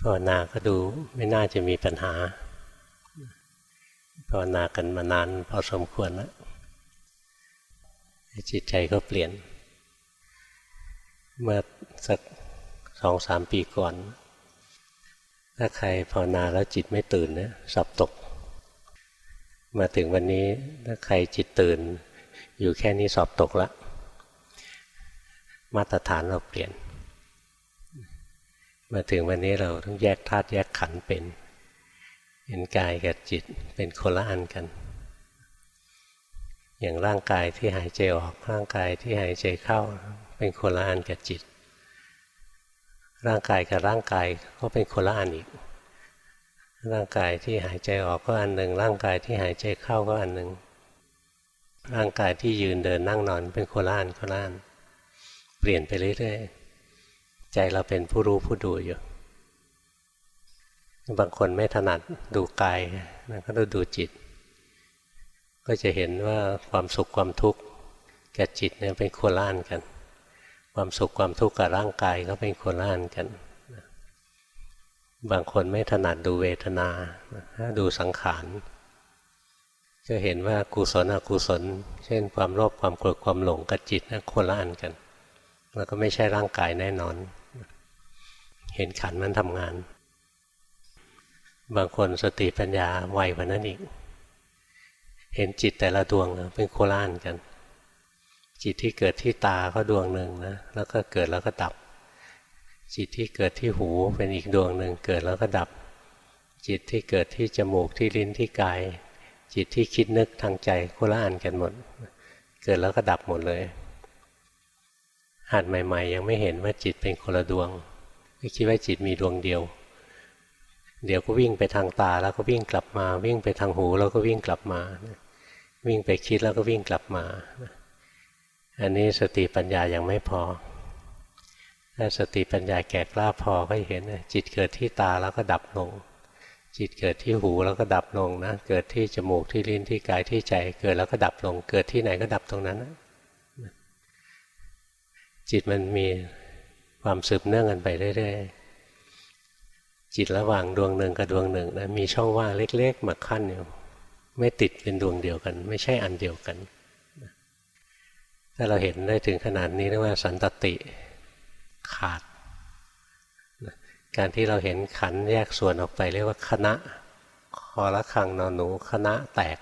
ภาวนาก็ดูไม่น่าจะมีปัญหาภาวนากันมานานพอสมควรแล้วจิตใจก็เปลี่ยน เมื่อสักสองสามปีก่อน ถ้าใครภาวนาแล้วจิตไม่ตื่นเนี่ยสับตก มาถึงวันนี้ถ้าใครจิตตื่น อยู่แค่นี้สอบตกแล้วมาตรฐานเราเปลี่ยน มาถึงวันนี้เราต้องแยกธาตุแยกขันธ์เป็น เห็นกายกับจิตเป็นคนละอันกัน อย่างร่างกายที่หายใจออกร่างกายที่หายใจเข้า เป็นคนละอันกับจิต ร่างกายกับร่างกายก็เป็นคนละอันอีก ร่างกายที่หายใจออกก็อันหนึ่งร่างกายที่หายใจเข้าก็อันหนึ่งร่างกายที่ยืนเดินนั่งนอนเป็นคนละอันคนละอันเปลี่ยนไปเรื่อยๆ ใจเราเป็นผู้รู้ผู้ดูอยู่ บางคนไม่ถนัดดูกายก็ต้องดูจิต ก็จะเห็นว่าความสุขความทุกข์กับจิตเนี่ยเป็นคนละอันกัน ความสุขความทุกข์กับร่างกายก็เป็นคนละอันกัน บางคนไม่ถนัดดูเวทนาถ้าดูสังขารจะเห็นว่ากุศลอกุศล เช่น ความโลภความโกรธความหลงกับจิตนะคนละอันกันแล้วก็ไม่ใช่ร่างกายแน่นอน เห็นขันมันทำงาน บางคนสติปัญญาไวกว่านั้นอีก เห็นจิตแต่ละดวงเป็นโคละอันกัน จิตที่เกิดที่ตาก็ดวงหนึ่งนะแล้วก็เกิดแล้วก็ดับ จิตที่เกิดที่หูเป็นอีกดวงหนึ่งเกิดแล้วก็ดับ จิตที่เกิดที่จมูกที่ลิ้นที่กาย จิตที่คิดนึกทางใจโคละอันกันหมด เกิดแล้วก็ดับหมดเลยหัดใหม่ ๆ ยังไม่เห็นว่าจิตเป็นคนละดวง คิดว่าจิตมีดวงเดียว เดี๋ยวก็วิ่งไปทางตาแล้วก็วิ่งกลับมา วิ่งไปทางหูแล้วก็วิ่งกลับมา วิ่งไปคิดแล้วก็วิ่งกลับมา อันนี้สติปัญญายังไม่พอ ถ้าสติปัญญาแก่กล้าพอก็เห็นจิตเกิดที่ตาแล้วก็ดับลง จิตเกิดที่หูแล้วก็ดับลงนะ เกิดที่จมูกที่ลิ้นที่กายที่ใจ เกิดแล้วก็ดับลง เกิดที่ไหนก็ดับตรงนั้นนะจิตมันมี ความสืบเนื่องกันไปเรื่อยๆจิตระหว่างดวงหนึ่งกับดวงหนึ่งนะมีช่องว่างเล็ก ๆ มาขั้นอยู่ไม่ติดเป็นดวงเดียวกัน ไม่ใช่อันเดียวกันถ้าเราเห็นได้ถึงขนาดนี้เรียกว่าสันตติขาด การที่เราเห็นขันแยกส่วนออกไปเรียกว่าคณะคอละคังนอนหนูคณะแตก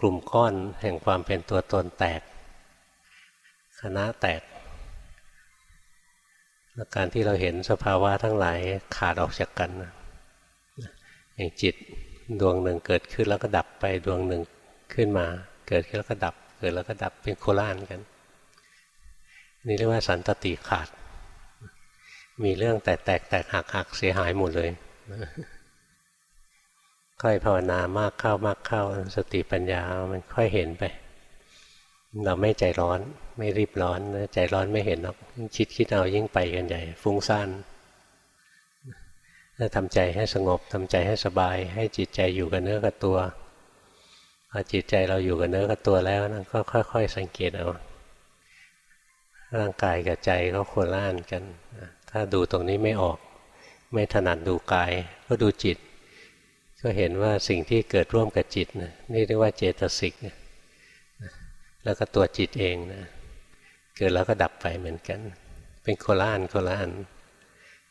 กลุ่มก้อนแห่งความเป็นตัวตนแตก คณะแตก การที่เราเห็นสภาวะทั้งหลายขาดออกจากกันอย่างจิตดวงหนึ่งเกิดขึ้นแล้วก็ดับไปดวงหนึ่งขึ้นมา เกิดขึ้นแล้วก็ดับ เกิดแล้วก็ดับเป็นโคล่านกัน นี่เรียกว่าสันตติขาด มีเรื่องแตกแตกแตกหักหักเสียหายหมดเลยค่อยภาวนามากเข้ามากเข้าสติปัญญา มันค่อยเห็นไป เราไม่ใจร้อนไม่รีบร้อนใจร้อนไม่เห็นหรอกคิดคิดเอายิ่งไปกันใหญ่ ฟุ้งซ่านถ้าทำใจให้สงบทำใจให้สบาย ให้จิตใจอยู่กับเนื้อกับตัวพอจิตใจเราอยู่กับเนื้อกับตัวแล้วนะก็ค่อย ๆ สังเกตเอาร่างกายกับใจก็คนละอันกัน ถ้าดูตรงนี้ไม่ออก ไม่ถนัดดูกาย ก็ดูจิต ก็เห็นว่าสิ่งที่เกิดร่วมกับจิตนะนี่เรียกว่าเจตสิกนะ แล้วก็ตัวจิตเองนะเกิดแล้วก็ดับไปเหมือนกัน เป็นโคละอันโคละอัน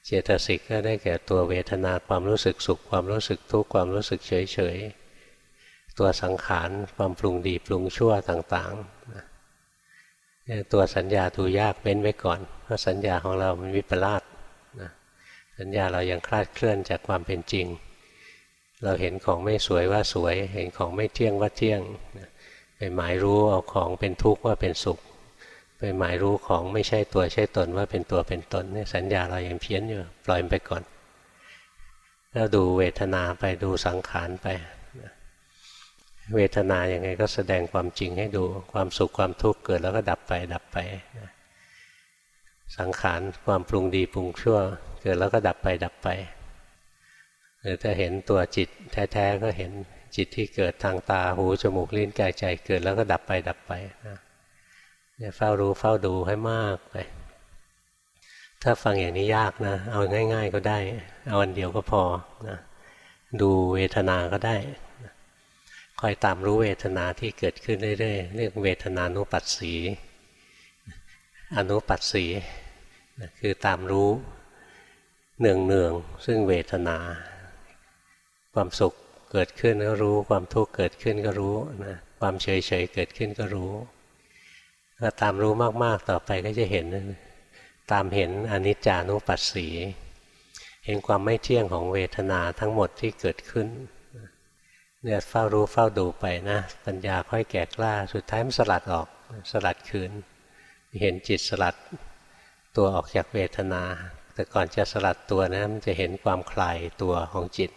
เจตสิกก็ได้แก่ตัวเวทนาความรู้สึกสุข ความรู้สึกทุกข์ความรู้สึกเฉยเฉยตัวสังขารความปรุงดีปรุงชั่วต่างๆตัวสัญญาดูยากเว้นไว้ก่อน เพราะสัญญาของเรามันวิปลาสนะสัญญาเรายังคลาดเคลื่อนจากความเป็นจริง เราเห็นของไม่สวยว่าสวย เห็นของไม่เที่ยงว่าเที่ยง ไปหมายรู้เอาของเป็นทุกข์ว่าเป็นสุข ไปหมายรู้ของไม่ใช่ตัวใช่ตนว่าเป็นตัวเป็นตนเนี่ยสัญญาเรายังเพี้ยนอยู่ปล่อยมันไปก่อน แล้วดูเวทนาไปดูสังขารไป เวทนาอย่างไงก็แสดงความจริงให้ดูความสุขความทุกข์เกิดแล้วก็ดับไปดับไปนะสังขารความปรุงดีปรุงชั่ว เกิดแล้วก็ดับไปดับไป หรือถ้าเห็นตัวจิตแท้ๆก็เห็น จิตที่เกิดทางตาหูจมูกลิ้นกายใจเกิดแล้วก็ดับไปดับไปนะเนี่ยเฝ้ารู้เฝ้าดูให้มากไป ถ้าฟังอย่างนี้ยากนะ เอาง่าย ๆ ก็ได้ เอาวันเดียวก็พอนะดูเวทนาก็ได้คอยตามรู้เวทนาที่เกิดขึ้นเรื่อยๆเรียกเวทนานุปัสสีอนุปัสสีคือตามรู้เนืองเนืองซึ่งเวทนา ความสุข เกิดขึ้นก็รู้ ความทุกข์เกิดขึ้นก็รู้นะความเฉยเฉยเกิดขึ้นก็รู้ถ้าตามรู้มากๆต่อไปก็จะเห็น ตามเห็นอนิจจานุปัสสี เห็นความไม่เที่ยงของเวทนาทั้งหมดที่เกิดขึ้นเนี่ยเฝ้ารู้เฝ้าดูไปนะปัญญาค่อยแก่กล้า สุดท้ายมันสลัดออกสลัดคืน เห็นจิตสลัดตัวออกจากเวทนา แต่ก่อนจะสลัดตัวนะมันจะเห็นความคลายตัวของจิต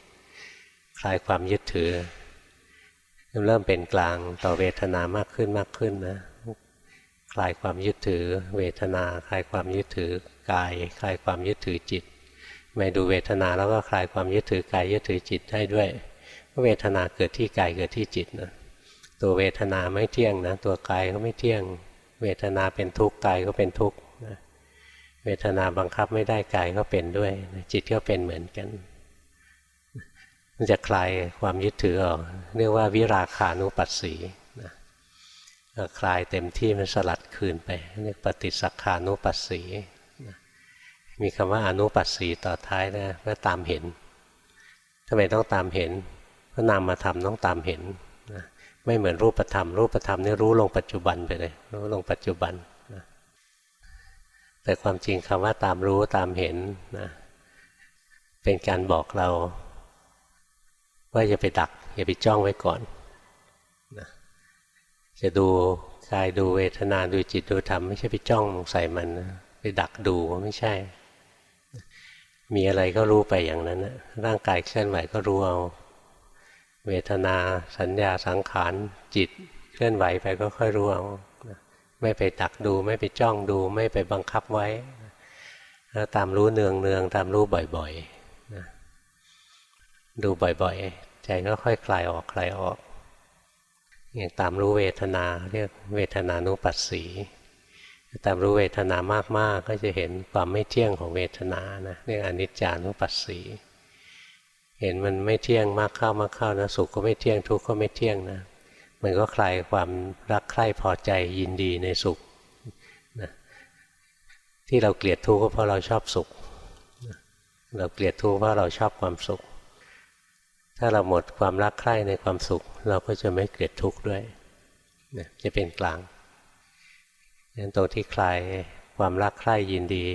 คลายความยึดถือ เริ่มเป็นกลางต่อเวทนามากขึ้นมากขึ้นนะคลายความยึดถือ เวทนาคลายความยึดถือกายคลายความยึดถือจิตไม่ดูเวทนาแล้วก็คลายความยึดถือกายยึดถือจิตได้ด้วยเวทนาเกิดที่กายเกิดที่จิตนะตัวเวทนาไม่เที่ยงนะตัวกายก็ไม่เที่ยง เวทนาเป็นทุกข์กายก็เป็นทุกข์นะเวทนาบังคับไม่ได้กายก็เป็นด้วย จิตก็เป็นเหมือนกัน มันจะคลายความยึดถือออกเรียกว่าวิราคานุปัสสีนะคลายเต็มที่มันสลัดคืนไปเรียกปฏิสักขานุปัสสีมีคำว่าอนุปัสสีต่อท้ายนะเพื่อตามเห็นทำไมต้องตามเห็นเพราะนามธรรมต้องตามเห็นนะไม่เหมือนรูปธรรม รูปธรรมนี่รู้ลงปัจจุบันไปเลย รู้ลงปัจจุบันนะแต่ความจริงคำว่าตามรู้ตามเห็นนะเป็นการบอกเรา ว่าอย่าไปดัก อย่าไปจ้องไว้ก่อนนะจะดูกายดูเวทนาดูจิตดูธรรมไม่ใช่ไปจ้องใส่มันนะไปดักดูไม่ใช่ มีอะไรก็รู้ไปอย่างนั้นนะร่างกายเคลื่อนไหวก็รู้เอา เวทนาสัญญาสังขารจิตเคลื่อนไหวไปก็ค่อยรู้เอาไม่ไปตักดู ไม่ไปจ้องดู ไม่ไปบังคับไว้แล้วตามรู้เนืองเนืองตามรู้บ่อยๆ ดูบ่อยๆ ใจก็ค่อยคลายออกคลายออก อย่างตามรู้เวทนาเรียกเวทนานุปัสสี ตามรู้เวทนามากๆ ก็จะเห็นความไม่เที่ยงของเวทนานะเรียกอนิจจานุปัสสี เห็นมันไม่เที่ยงมากเข้ามากเข้านะสุขก็ไม่เที่ยงทุกข์ก็ไม่เที่ยงนะมันก็คลายความรักใคร่พอใจยินดีในสุขนะที่เราเกลียดทุกข์ก็เพราะเราชอบสุข เราเกลียดทุกข์เพราะเราชอบความสุข ถ้าเราหมดความรักใคร่ในความสุข เราก็จะไม่เกลียดทุกข์ด้วยนะจะเป็นกลางนั้นตรงที่คลายความรักใคร่ยินดี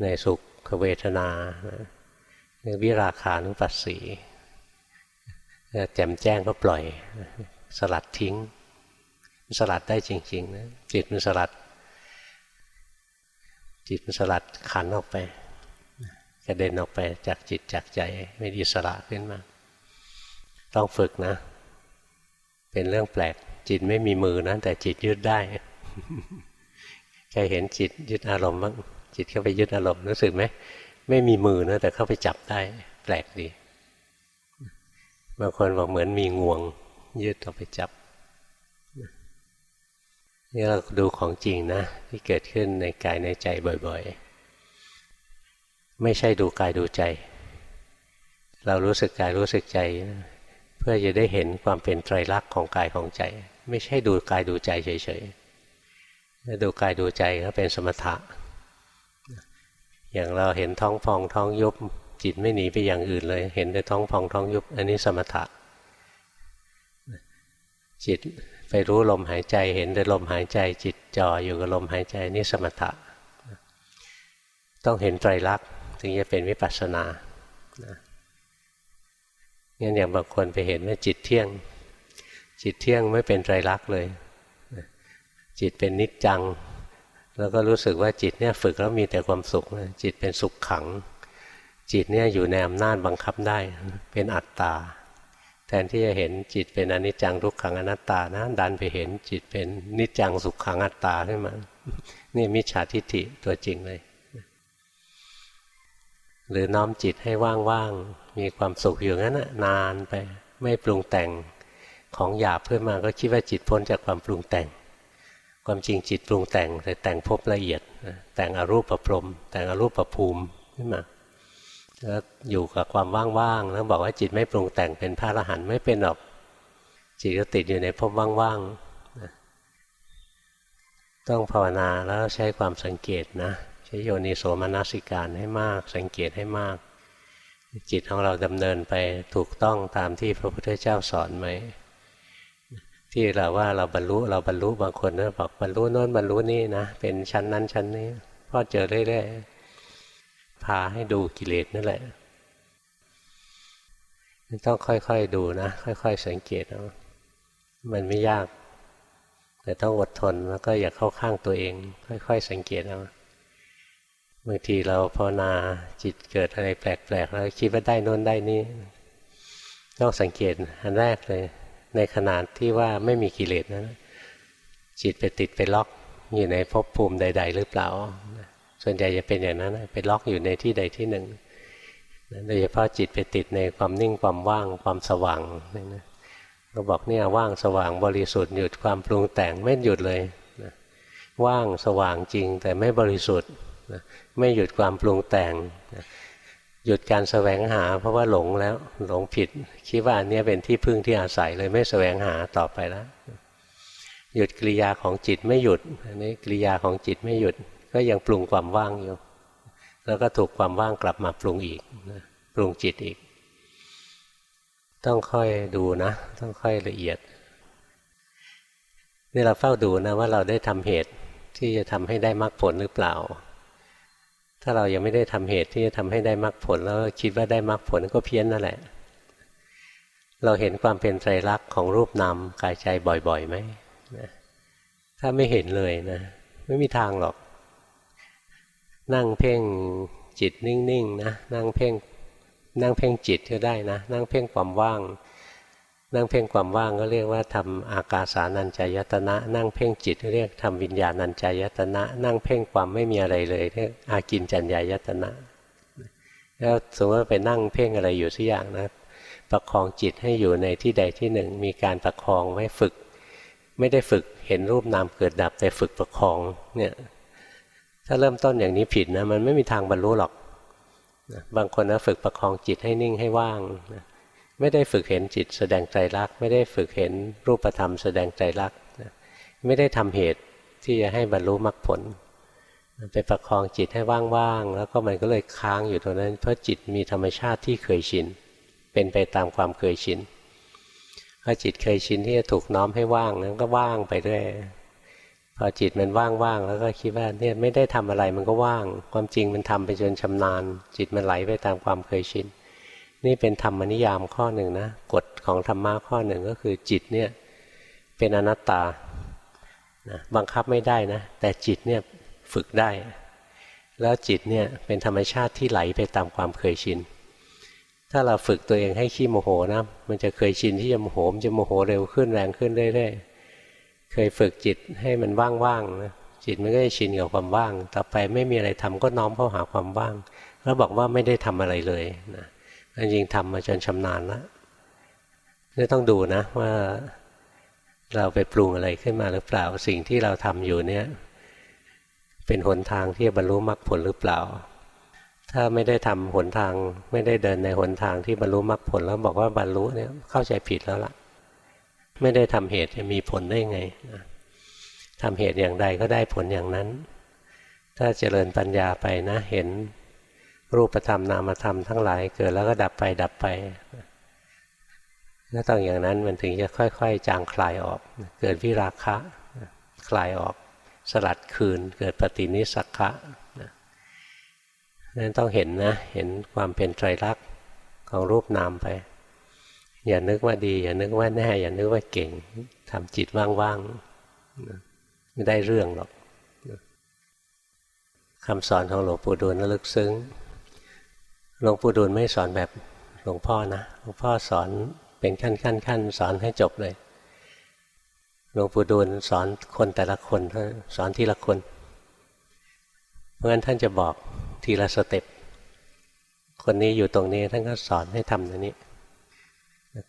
ในสุขเวทนานะวิราคานุปัสสีแจ่มแจ้งก็ปล่อย สลัดทิ้ง สลัดได้จริงๆนะจิตมันสลัด จิตมันสลัดขันออกไปกระเด็นออกไปจากจิตจากใจไม่ดีสละขึ้นมา ต้องฝึกนะ เป็นเรื่องแปลก จิตไม่มีมือนะแต่จิตยึดได้ใครเห็นจิตยึดอารมณ์บ้างจิตเข้าไปยึดอารมณ์รู้สึกไหมไม่มีมือนะแต่เข้าไปจับได้แปลกดีบางคนบอกเหมือนมีงวง ยืดเข้าไปจับนี่เราดูของจริงนะ ที่เกิดขึ้นในกายในใจบ่อยๆ ไม่ใช่ดูกายดูใจ เรารู้สึกกายรู้สึกใจ เพื่อจะได้เห็นความเป็นไตรลักษณ์ของกายของใจ ไม่ใช่ดูกายดูใจเฉยๆถ้าดูกายดูใจก็เป็นสมถะ อย่างเราเห็นท้องพองท้องยุบจิตไม่หนีไปอย่างอื่นเลย เห็นแต่ท้องพองท้องยุบอันนี้สมถะ จิตไปรู้ลมหายใจเห็นแต่ลมหายใจ จิตจ่ออยู่กับลมหายใจนี่สมถะ ต้องเห็นไตรลักษณ์ถึงจะเป็นวิปัสสนา งั้นอย่างบางคนไปเห็นว่าจิตเที่ยง จิตเที่ยงไม่เป็นไตรลักษณ์เลย จิตเป็นนิจจัง แล้วก็รู้สึกว่าจิตเนี่ยฝึกแล้วมีแต่ความสุข จิตเป็นสุขขัง จิตเนี่ยอยู่ในอำนาจบังคับได้ เป็นอัตตา แทนที่จะเห็นจิตเป็นอนิจจังทุกขังอนัตตานะดันไปเห็นจิตเป็นนิจจังสุขขังอัตตาขึ้นมานี่มิจฉาทิฏฐิตัวจริงเลย หรือน้อมจิตให้ว่างๆ มีความสุขอยู่งั้นนานไปไม่ปรุงแต่งของหยาบเพื่อมาก็คิดว่าจิตพ้นจากความปรุงแต่ง ความจริงจิตปรุงแต่งแต่แต่งพบละเอียด แต่งอรูปประพรม แต่งอรูปประภูมิขึ้นมาแล้วอยู่กับความว่างๆแล้วบอกว่าจิตไม่ปรุงแต่งเป็นพระอรหันต์ไม่เป็นหรอกจิตก็ติดอยู่ในภพว่างๆ ต้องภาวนาแล้วใช้ความสังเกตนะ ใช้โยนิโสมนสิการให้มาก สังเกตให้มาก จิตของเราดำเนินไปถูกต้องตามที่พระพุทธเจ้าสอนไหมที่เราว่าเราบรรลุเราบรรลุบางคนนะบอกบรรลุโน้นบรรลุนี่นะเป็นชั้นนั้นชั้นนี้พ่อเจอเรื่อยๆพาให้ดูกิเลสนั่นแหละต้องค่อยๆดูนะ ค่อย ๆ สังเกตเอามันไม่ยาก แต่ต้องอดทนแล้วก็อย่าเข้าข้างตัวเอง ค่อย ๆ สังเกตเอา บางทีเราภาวนาจิตเกิดอะไรแปลกๆแล้วคิดว่าได้น้นได้นี้ต้องสังเกตอันแรกเลย ในขนาดที่ว่าไม่มีกิเลสนะจิตไปติดไปล็อกอยู่ในภพภูมิใด ๆ หรือเปล่า ส่วนใหญ่จะเป็นอย่างนั้นไปล็อกอยู่ในที่ใดที่หนึ่งโดยเฉพาะจิตไปติดในความนิ่งความว่างความสว่างนะเราบอกเนี่ยว่างสว่างบริสุทธิ์หยุดความปรุงแต่งไม่หยุดเลยว่างสว่างจริงแต่ไม่บริสุทธิ์ นะไม่หยุดความปรุงแต่งนะหยุดการแสวงหา เพราะว่าหลงแล้วหลงผิด คิดว่าอันนี้เป็นที่พึ่งที่อาศัยเลยไม่แสวงหาต่อไปแล้ว หยุดกิริยาของจิตไม่หยุดอันนี้กิริยาของจิตไม่หยุด ก็ยังปรุงความว่างอยู่ แล้วก็ถูกความว่างกลับมาปรุงอีกปรุงจิตอีก ต้องค่อยดูนะ ต้องค่อยละเอียดนี่เราเฝ้าดูนะว่าเราได้ทำเหตุที่จะทำให้ได้มรรคผลหรือเปล่า ถ้าเรายังไม่ได้ทำเหตุที่จะทำให้ได้มรรคผล แล้วคิดว่าได้มรรคผลก็เพี้ยนนั่นแหละ เราเห็นความเป็นไตรลักษณ์ของรูปนามกายใจบ่อยๆไหมถ้าไม่เห็นเลยนะไม่มีทางหรอก นั่งเพ่งจิตนิ่งๆนะนั่งเพ่งนั่งเพ่งจิตก็ได้นะ นั่งเพ่งความว่าง นั่งเพ่งความว่างก็เรียกว่าทำอากาสานัญจายตนะ นั่งเพ่งจิตเรียกทำวิญญาณัญจายตนะ นั่งเพ่งความไม่มีอะไรเลยเรียกอากินจัญญายตนะแล้วสมมติว่าไปนั่งเพ่งอะไรอยู่สักอย่างนะประคองจิตให้อยู่ในที่ใดที่หนึ่ง มีการประคองไว้ฝึก ไม่ได้ฝึกเห็นรูปนามเกิดดับแต่ฝึกประคองเนี่ยถ้าเริ่มต้นอย่างนี้ผิดนะมันไม่มีทางบรรลุหรอกบางคนนะฝึกประคองจิตให้นิ่งให้ว่างนะ ไม่ได้ฝึกเห็นจิตแสดงใจรัก ไม่ได้ฝึกเห็นรูปธรรมแสดงใจรักไม่ได้ทำเหตุที่จะให้บรรลุมรรคผลไปประคองจิตให้ว่างๆแล้วก็มันก็เลยค้างอยู่ตรงนั้น เพราะจิตมีธรรมชาติที่เคยชิน เป็นไปตามความเคยชินพอจิตเคยชินที่จะถูกน้อมให้ว่างนั้นก็ว่างไปด้วยพอจิตมันว่างๆแล้วก็คิดว่าเนี่ยไม่ได้ทำอะไรมันก็ว่าง ความจริงมันทำไปจนชำนาญ จิตมันไหลไปตามความเคยชิน นี่เป็นธรรมนิยามข้อหนึ่งนะกฎของธรรมะข้อหนึ่งก็คือจิตเนี่ยเป็นอนัตตานะบังคับไม่ได้นะ แต่จิตเนี่ยฝึกได้ แล้วจิตเนี่ยเป็นธรรมชาติที่ไหลไปตามความเคยชิน ถ้าเราฝึกตัวเองให้ขี้โมโหนะมันจะเคยชินที่จะโมโหมันจะโมโหเร็วขึ้นแรงขึ้นเรื่อยๆเคยฝึกจิตให้มันว่างๆนะจิตมันก็จะชินกับความว่าง ต่อไปไม่มีอะไรทำก็น้อมเข้าหาความว่าง แล้วบอกว่าไม่ได้ทำอะไรเลยนะ จริงทำมาจนชำนาญแล้วนี่ต้องดูนะว่าเราไปปรุงอะไรขึ้นมาหรือเปล่า สิ่งที่เราทำอยู่เนี่ย เป็นหนทางที่จะบรรลุมรรคผลหรือเปล่า ถ้าไม่ได้ทำหนทาง ไม่ได้เดินในหนทางที่บรรลุมรรคผลแล้วบอกว่าบรรลุเนี่ยเข้าใจผิดแล้วล่ะ ไม่ได้ทำเหตุจะมีผลได้ไงทำเหตุอย่างใดก็ได้ผลอย่างนั้น ถ้าเจริญปัญญาไปนะเห็น รูปธรรมนามธรรมทั้งหลายเกิดแล้วก็ดับไปดับไปก็ต้องอย่างนั้นมันถึงจะค่อย ๆ จางคลายออก เกิดวิราคะ คลายออก สลัดคืน เกิดปฏินิสักะนั้นต้องเห็นนะ เห็นความเป็นไตรลักษณ์ของรูปนามไป อย่านึกว่าดี อย่านึกว่าแน่ อย่านึกว่าเก่งทำจิตว่างๆไม่ได้เรื่องหรอกคำสอนของหลวงปู่ดูลลึกซึ้ง หลวงปู่ดูลไม่สอนแบบหลวงพ่อนะหลวงพ่อสอนเป็นขั้นขั้นขั้นสอนให้จบเลยหลวงปู่ดูลสอนคนแต่ละคนสอนทีละคน เพราะฉั้นท่านจะบอกทีละ step คนนี้อยู่ตรงนี้ท่านก็สอนให้ทำตรงนี้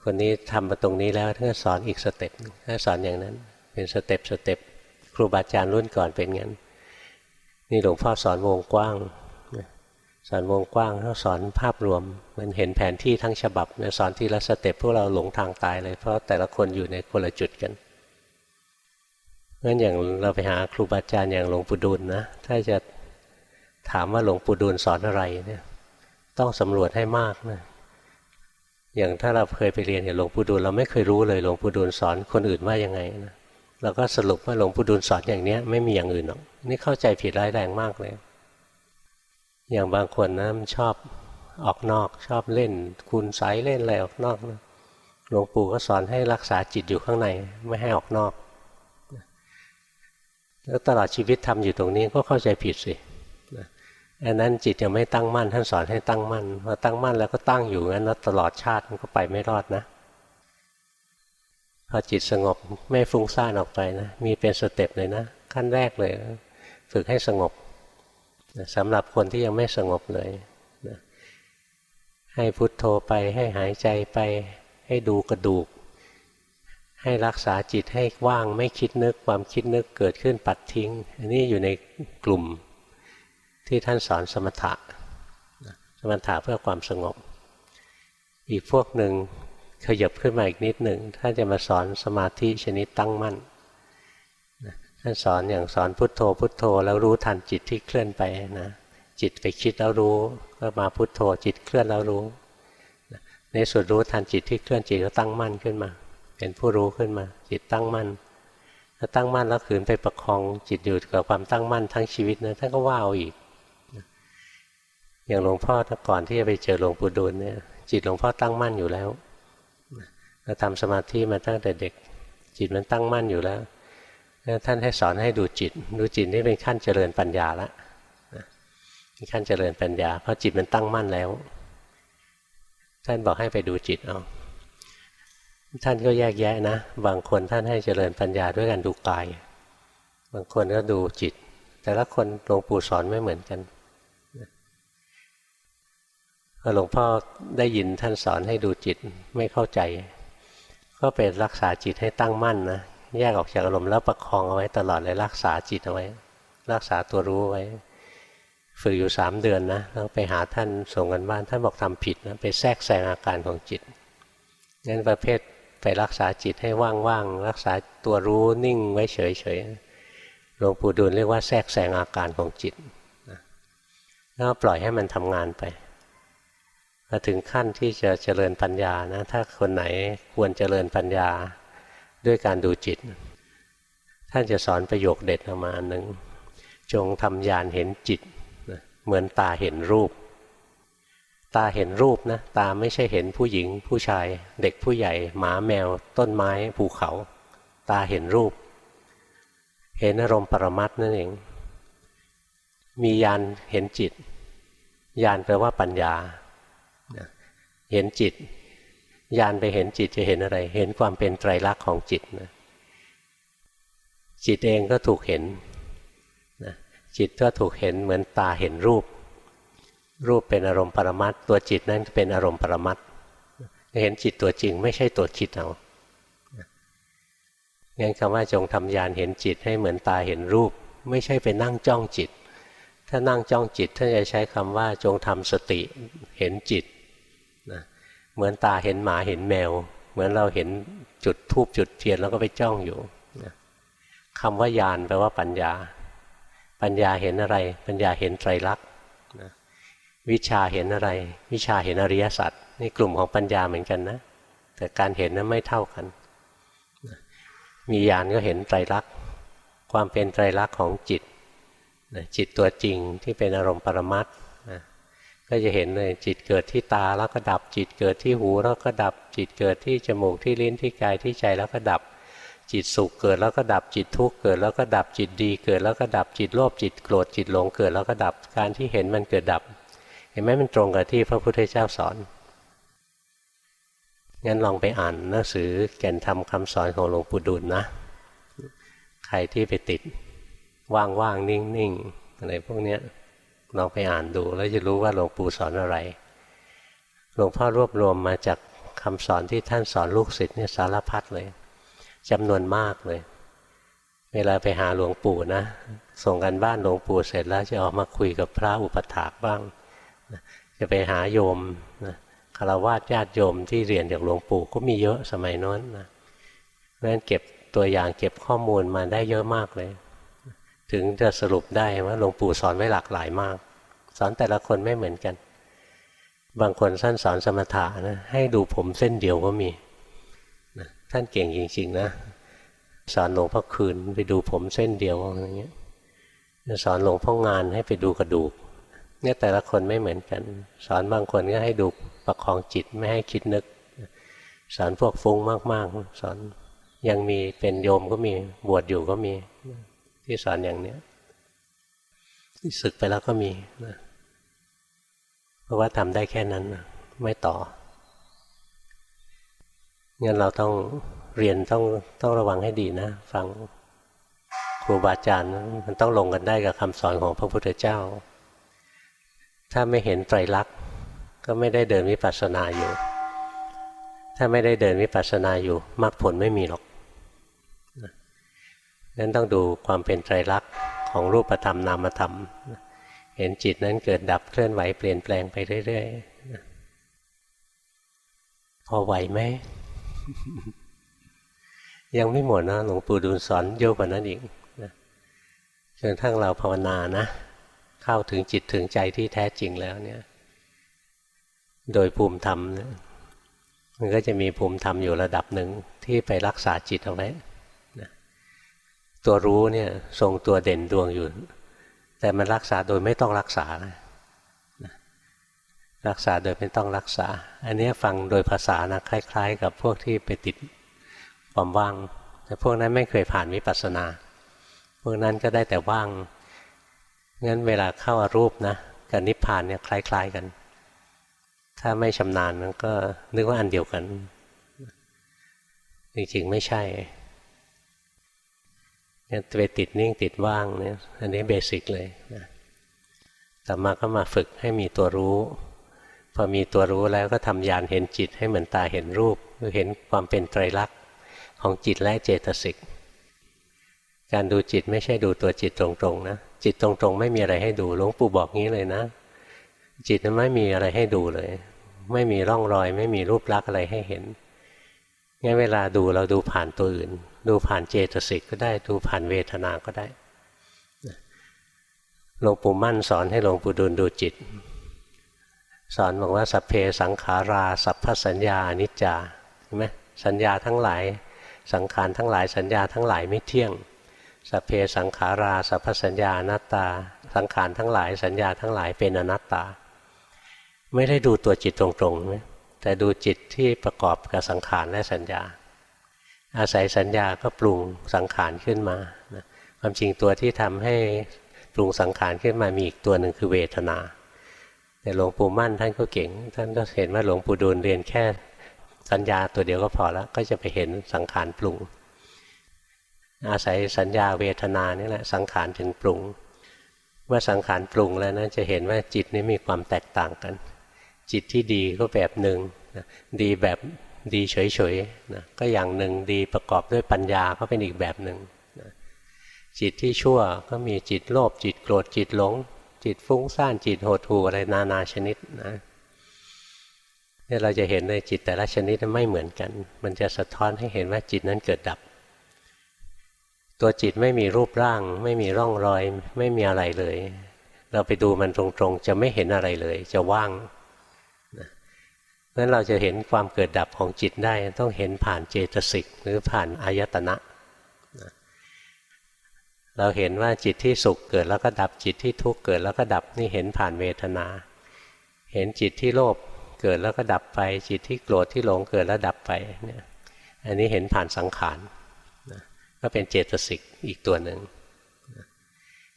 คนนี้ทำมาตรงนี้แล้วท่านก็สอนอีก step ท่านสอนอย่างนั้น เป็น step step ครูบาอาจารย์รุ่นก่อนเป็นงั้น นี่หลวงพ่อสอนวงกว้าง สอนวงกว้างเขาสอนภาพรวม มันเห็นแผนที่ทั้งฉบับสอนทีละสเต็ปพวกเราหลงทางตายเลย เพราะแต่ละคนอยู่ในคนละจุดกันงั้นอย่างเราไปหาครูบาอาจารย์อย่างหลวงปู่ดูลนะถ้าจะถามว่าหลวงปู่ดูลสอนอะไรเนี่ยต้องสำรวจให้มากนะอย่างถ้าเราเคยไปเรียนกับหลวงปู่ดูลเราไม่เคยรู้เลยหลวงปู่ดูลสอนคนอื่นว่ายังไงนะเราก็สรุปว่าหลวงปู่ดูลสอนอย่างเนี้ยไม่มีอย่างอื่นหรอกนี่เข้าใจผิดร้ายแรงมากเลย อย่างบางคนนะมันชอบออกนอกชอบเล่น คุณสายเล่นอะไรออกนอกนะหลวงปู่ก็สอนให้รักษาจิตอยู่ข้างในไม่ให้ออกนอก แล้วตลอดชีวิตทำอยู่ตรงนี้ก็เข้าใจผิดสิอันนั้นจิตยังไม่ตั้งมั่นท่านสอนให้ตั้งมั่นพอตั้งมั่นแล้วก็ตั้งอยู่งั้นแล้วตลอดชาติมันก็ไปไม่รอดนะพอจิตสงบไม่ฟุ้งซ่านออกไปนะมีเป็น step เลยนะ ขั้นแรกเลย ฝึกให้สงบ สำหรับคนที่ยังไม่สงบเลยนะให้พุทโธไปให้หายใจไป ให้ดูกระดูก ให้รักษาจิตให้ว่างไม่คิดนึกความคิดนึกเกิดขึ้นปัดทิ้ง อันนี้อยู่ในกลุ่มที่ท่านสอนสมถะ สมถะเพื่อความสงบ อีกพวกหนึ่งขยับขึ้นมาอีกนิดหนึ่งท่านจะมาสอนสมาธิชนิดตั้งมั่น ท่านสอนอย่างสอนพุทโธพุทโธแล้วรู้ทันจิตที่เคลื่อนไปนะจิตไปคิดแล้วรู้ก็มาพุทโธจิตเคลื่อนแล้วรู้ในสุดรู้ทันจิตที่เคลื่อนจิตก็ตั้งมั่นขึ้นมา เป็นผู้รู้ขึ้นมา จิตตั้งมั่นถ้าตั้งมั่นแล้วขืนไปประคองจิตอยู่กับความตั้งมั่นทั้งชีวิตนะท่านก็ว่าเอาอีก อย่างหลวงพ่อถ้าก่อนที่จะไปเจอหลวงปู่ดูลเนี่ย จิตหลวงพ่อตั้งมั่นอยู่แล้วเราทำสมาธิมาตั้งแต่เด็ก จิตมันตั้งมั่นอยู่แล้ว ท่านให้สอนให้ดูจิต ดูจิตนี่เป็นขั้นเจริญปัญญาละเป็นขั้นเจริญปัญญา เพราะจิตมันตั้งมั่นแล้ว ท่านบอกให้ไปดูจิตเอาท่านก็แยกแยะนะ บางคนท่านให้เจริญปัญญาด้วยการดูกาย บางคนก็ดูจิต แต่ละคนหลวงปู่สอนไม่เหมือนกันพอหลวงพ่อได้ยินท่านสอนให้ดูจิตไม่เข้าใจ ก็ไปรักษาจิตให้ตั้งมั่นนะ แยกออกจากอารมณ์แล้วประคองเอาไว้ตลอดเลยรักษาจิตเอาไว้ รักษาตัวรู้ไว้ ฝึกอยู่สามเดือนนะแล้วไปหาท่านส่งกันบ้านท่านบอกทำผิดนะไปแทรกแซงอาการของจิตงั้นประเภทไปรักษาจิตให้ว่างๆรักษาตัวรู้นิ่งไว้เฉยๆหลวงปู่ดูลเรียกว่าแทรกแซงอาการของจิตแล้วปล่อยให้มันทำงานไปพอถึงขั้นที่จะเจริญปัญญานะถ้าคนไหนควรเจริญปัญญา ด้วยการดูจิต ท่านจะสอนประโยคเด็ดออกมาหนึ่งจงทำญาณเห็นจิตเหมือนตาเห็นรูป ตาเห็นรูปนะ ตาไม่ใช่เห็นผู้หญิงผู้ชาย เด็กผู้ใหญ่หมาแมว ต้นไม้ภูเขา ตาเห็นรูป เห็นอารมณ์ปรมัตนั่นเอง มียานเห็นจิตยานแปลว่าปัญญา เห็นจิต ยานไปเห็นจิตจะเห็นอะไร เห็นความเป็นไตรลักษณ์ของจิตนะจิตเองก็ถูกเห็นนะจิตก็ถูกเห็นเหมือนตาเห็นรูป รูปเป็นอารมณ์ปรมัตตัวจิตนั้นเป็นอารมณ์ปรมัตเห็นจิตตัวจริงไม่ใช่ตัวคิดเอางั้นคำว่าจงทำยานเห็นจิตให้เหมือนตาเห็นรูป ไม่ใช่ไปนั่งจ้องจิต ถ้านั่งจ้องจิตท่านจะใช้คำว่าจงทำสติเห็นจิต เหมือนตาเห็นหมาเห็นแมว เหมือนเราเห็นจุดทูบจุดเทียนแล้วก็ไปจ้องอยู่คำว่ายานแปลว่าปัญญา ปัญญาเห็นอะไร ปัญญาเห็นไตรลักษณ์วิชาเห็นอะไร วิชาเห็นอริยสัจนี่กลุ่มของปัญญาเหมือนกันนะ แต่การเห็นนั้นไม่เท่ากัน มีญาณก็เห็นไตรลักษณ์ความเป็นไตรลักษณ์ของจิตจิตตัวจริงที่เป็นอารมณ์ปรมัต ก็จะเห็นเลยจิตเกิดที่ตาแล้วก็ดับ จิตเกิดที่หูแล้วก็ดับ จิตเกิดที่จมูกที่ลิ้นที่กายที่ใจแล้วก็ดับ จิตสุขเกิดแล้วก็ดับจิตทุกข์เกิดแล้วก็ดับจิตดี เกิดแล้วก็ดับจิตโลภจิตโกรธจิตหลงเกิดแล้วก็ดับการที่เห็นมันเกิดดับ เห็นไหมมันตรงกับที่พระพุทธเจ้าสอนงั้นลองไปอ่านหนังสือแก่นธรรมคำสอนของหลวงปู่ดูลนะ ใครที่ไปติดว่างๆนิ่งๆอะไรพวกนี้ ลองไปอ่านดูแล้วจะรู้ว่าหลวงปู่สอนอะไร หลวงพ่อรวบรวมมาจากคำสอนที่ท่านสอนลูกศิษย์เนี่ยสารพัดเลยจำนวนมากเลย เวลาไปหาหลวงปู่นะ ส่งกันบ้านหลวงปู่เสร็จแล้วจะออกมาคุยกับพระอุปถากบ้าง จะไปหาโยมนะคารวะญาติโยมที่เรียนจากหลวงปู่ก็มีเยอะสมัยนั้นนะเพราะฉะนั้นเก็บตัวอย่างเก็บข้อมูลมาได้เยอะมากเลย ถึงจะสรุปได้ว่าหลวงปู่สอนไว้หลากหลายมาก สอนแต่ละคนไม่เหมือนกัน บางคนท่านสอนสมถะนะให้ดูผมเส้นเดียวก็มีนะท่านเก่งจริงๆนะ สอนหลวงพ่อคืนไปดูผมเส้นเดียวอะไรเงี้ยสอนหลวงพ่องานให้ไปดูกระดูก เนี่ยแต่ละคนไม่เหมือนกัน สอนบางคนก็ให้ดูประคองจิตไม่ให้คิดนึก สอนพวกฟุ้งมากๆ สอนยังมีเป็นโยมก็มีบวชอยู่ก็มี ที่สอนอย่างเนี้ยศึกไปแล้วก็มีนะเพราะว่าทำได้แค่นั้นไม่ต่องั้นเราต้องเรียนต้องต้องระวังให้ดีนะ ฟังครูบาอาจารย์มันต้องลงกันได้กับคำสอนของพระพุทธเจ้า ถ้าไม่เห็นไตรลักษณ์ก็ไม่ได้เดินวิปัสสนาอยู่ ถ้าไม่ได้เดินวิปัสสนาอยู่มรรคผลไม่มีหรอก นั้นต้องดูความเป็นไตรลักษณ์ของรูปธรรมนามธรรม เห็นจิตนั้นเกิดดับเคลื่อนไหวเปลี่ยนแปลงไปเรื่อยๆ พอไหวไหม ยังไม่หมดนะหลวงปู่ดูลสอนเยอะกว่านั้นอีกจนทั้งเราภาวนานะ เข้าถึงจิตถึงใจที่แท้จริงแล้วเนี่ย โดยภูมิธรรม มันก็จะมีภูมิธรรมอยู่ระดับหนึ่งที่ไปรักษาจิตเอาไว้ ตัวรู้เนี่ยทรงตัวเด่นดวงอยู่ แต่มันรักษาโดยไม่ต้องรักษานะรักษาโดยไม่ต้องรักษา อันนี้ฟังโดยภาษานะคล้าย ๆ กับพวกที่ไปติดความว่าง แต่พวกนั้นไม่เคยผ่านวิปัสสนา พวกนั้นก็ได้แต่ว่าง งั้นเวลาเข้าอารูปนะกับนิพพานเนี่ยคล้าย ๆกัน ถ้าไม่ชำนาญก็นึกว่าอันเดียวกัน จริงๆไม่ใช่ เนี่ยไปติดนิ่งติดว่างเนี่ยอันนี้เบสิกเลยนะต่อมาก็มาฝึกให้มีตัวรู้ พอมีตัวรู้แล้วก็ทำยานเห็นจิตให้เหมือนตาเห็นรูปคือเห็นความเป็นไตรลักษณ์ของจิตและเจตสิก การดูจิตไม่ใช่ดูตัวจิตตรงๆนะ จิตตรงๆ ไม่มีอะไรให้ดูหลวงปู่บอกงี้เลยนะ จิตนั้นไม่มีอะไรให้ดูเลย ไม่มีร่องรอย ไม่มีรูปลักษณ์อะไรให้เห็นงั้นเวลาดูเราดูผ่านตัวอื่น ดูผ่านเจตสิกก็ได้ ดูผ่านเวทนาก็ได้หลวงปู่มั่นสอนให้หลวงปู่ดูลดูจิต สอนบอกว่าสัพเพสังขารา สัพพสัญญาอนิจจาเห็นไหมสัญญาทั้งหลาย สังขารทั้งหลายสัญญาทั้งหลายไม่เที่ยง สัพเพสังขาราสัพพสัญญาอนัตตา สังขารทั้งหลาย สัญญาทั้งหลายเป็นอนัตตา ไม่ได้ดูตัวจิตตรงๆไหมแต่ดูจิตที่ประกอบกับสังขารและสัญญา อาศัยสัญญาก็ปรุงสังขารขึ้นมาความจริงตัวที่ทำให้ปรุงสังขารขึ้นมามีอีกตัวหนึ่งคือเวทนา แต่หลวงปู่มั่นท่านก็เก่ง ท่านก็เห็นว่าหลวงปู่ดูลเรียนแค่สัญญาตัวเดียวก็พอแล้ว ก็จะไปเห็นสังขารปรุง อาศัยสัญญาเวทนานี่แหละสังขารถึงปรุง เมื่อสังขารปรุงแล้วนะจะเห็นว่าจิตนี่มีความแตกต่างกัน จิตที่ดีก็แบบหนึ่งดีแบบ ดีเฉยๆนะก็อย่างหนึ่งดีประกอบด้วยปัญญาก็เป็นอีกแบบหนึ่งจิตที่ชั่วก็มีจิตโลภจิตโกรธจิตหลง จิตฟุ้งซ่านจิตโหดหู่อะไรนานาชนิดนะนี่เราจะเห็นเลยจิตแต่ละชนิดไม่เหมือนกัน มันจะสะท้อนให้เห็นว่าจิตนั้นเกิดดับ ตัวจิตไม่มีรูปร่าง ไม่มีร่องรอย ไม่มีอะไรเลย เราไปดูมันตรงๆ จะไม่เห็นอะไรเลย จะว่าง นั้นเราจะเห็นความเกิดดับของจิตได้ต้องเห็นผ่านเจตสิกหรือผ่านอายตนะเราเห็นว่าจิตที่สุขเกิดแล้วก็ดับจิตที่ทุกข์เกิดแล้วก็ดับนี่เห็นผ่านเวทนา เห็นจิตที่โลภเกิดแล้วก็ดับไป จิตที่โกรธที่หลงเกิดแล้วดับไปเนี่ยอันนี้เห็นผ่านสังขารก็เป็นเจตสิกอีกตัวหนึ่ง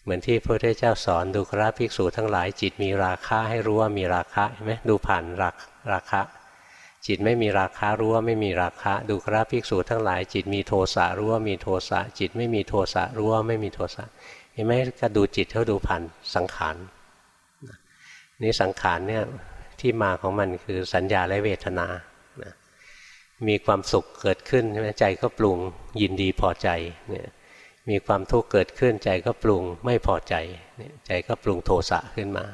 เหมือนที่พระพุทธเจ้าสอนดูคราภิกษุทั้งหลายจิตมีราคะให้รู้ว่ามีราคะเห็นไหมดูผ่านรา ราคะ จิตไม่มีราคะรู้ว่าไม่มีราคะ ดูคราภิกษุทั้งหลาย จิตมีโทสะรู้ว่ามีโทสะจิตไม่มีโทสะรู้ว่าไม่มีโทสะเห็นไหมก็ดูจิตเขาดูผ่านสังขารนี่สังขารเนี่ยที่มาของมันคือสัญญาและเวทนานะมีความสุขเกิดขึ้นใช่ไหมใจก็ปรุงยินดีพอใจเนี่ยมีความทุกข์เกิดขึ้นใจก็ปรุงไม่พอใจใจก็ปรุงโทสะขึ้นมา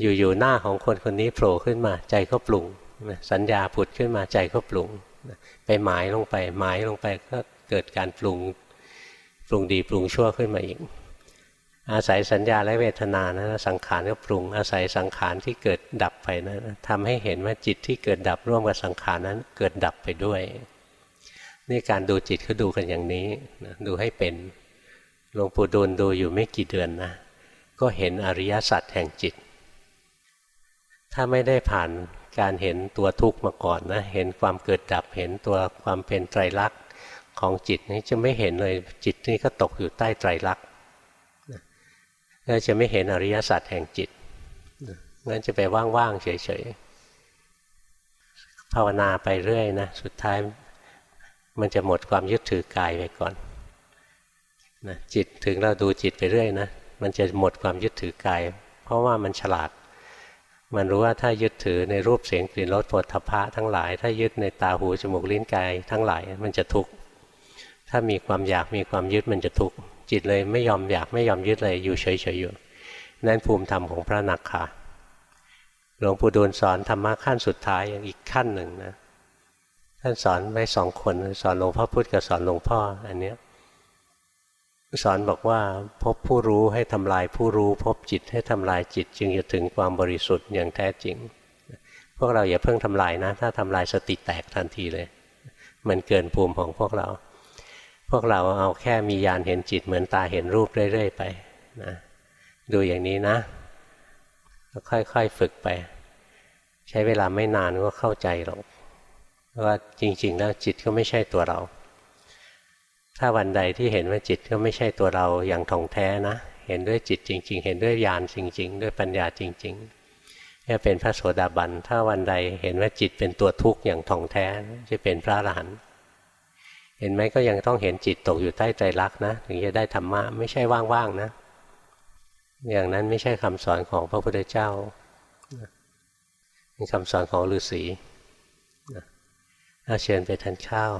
อยู่ๆหน้าของคนคนนี้โผล่ขึ้นมาใจก็ปรุงสัญญาผุดขึ้นมาใจก็ปรุงไปหมายลงไป หมายลงไปก็เกิดการปรุงปรุงดีปรุงชั่วขึ้นมาอีก อาศัยสัญญาและเวทนานะสังขารก็ปรุง อาศัยสังขารที่เกิดดับไปนะทำให้เห็นว่าจิตที่เกิดดับร่วมกับสังขารนั้นเกิดดับไปด้วยนี่การดูจิตเขาดูกันอย่างนี้นะดูให้เป็นหลวงปู่ดูลดูอยู่ไม่กี่เดือนนะก็เห็นอริยสัจแห่งจิต ถ้าไม่ได้ผ่านการเห็นตัวทุกข์มาก่อนนะ เห็นความเกิดดับ เห็นตัวความเป็นไตรลักษณ์ของจิตนี่จะไม่เห็นเลย จิตนี่ก็ตกอยู่ใต้ไตรลักษณ์ก็จะไม่เห็นอริยสัจแห่งจิตงั้นจะไปว่างๆเฉยๆ ภาวนาไปเรื่อยนะ สุดท้ายมันจะหมดความยึดถือกายไปก่อนนะจิตถึงเราดูจิตไปเรื่อยนะ มันจะหมดความยึดถือกาย เพราะว่ามันฉลาด มันรู้ว่าถ้ายึดถือในรูปเสียงกลิ่นรสผลทพะทั้งหลาย ถ้ายึดในตาหูจมูกลิ้นกายทั้งหลายมันจะทุกข์ถ้ามีความอยากมีความยึดมันจะทุกข์จิตเลยไม่ยอมอยากไม่ยอมยึดเลยอยู่เฉยๆอยู่นั่นภูมิธรรมของพระนักขาหลวงปู่ดูลสอนธรรมะขั้นสุดท้ายอย่างอีกขั้นหนึ่งนะท่านสอนไว้สองคนสอนหลวงพ่อพุธกับสอนหลวงพ่ออันเนี้ย สอนบอกว่าพบผู้รู้ให้ทำลายผู้รู้ พบจิตให้ทำลายจิต จึงจะถึงความบริสุทธิ์อย่างแท้จริง พวกเราอย่าเพิ่งทำลายนะ ถ้าทำลายสติแตกทันทีเลย มันเกินภูมิของพวกเรา พวกเราเอาแค่มียานเห็นจิตเหมือนตาเห็นรูปเรื่อยๆไปนะดูอย่างนี้นะค่อยๆฝึกไป ใช้เวลาไม่นานก็เข้าใจหรอกว่าจริง ๆ แล้วจิตก็ไม่ใช่ตัวเรา ถ้าวันใดที่เห็นว่าจิตก็ไม่ใช่ตัวเราอย่างท่องแท้นะ เห็นด้วยจิตจริง ๆ เห็นด้วยญาณจริง ๆ ด้วยปัญญาจริงๆจะเป็นพระโสดาบัน ถ้าวันใดเห็นว่าจิตเป็นตัวทุกข์อย่างท่องแท้จะเป็นพระอรหันต์เห็นไหมก็ยังต้องเห็นจิตตกอยู่ใต้ใจรักนะ ถึงจะได้ธรรมะไม่ใช่ว่างๆนะ อย่างนั้นไม่ใช่คำสอนของพระพุทธเจ้าเป็นคำสอนของฤาษีเราเชิญไปทานข้าว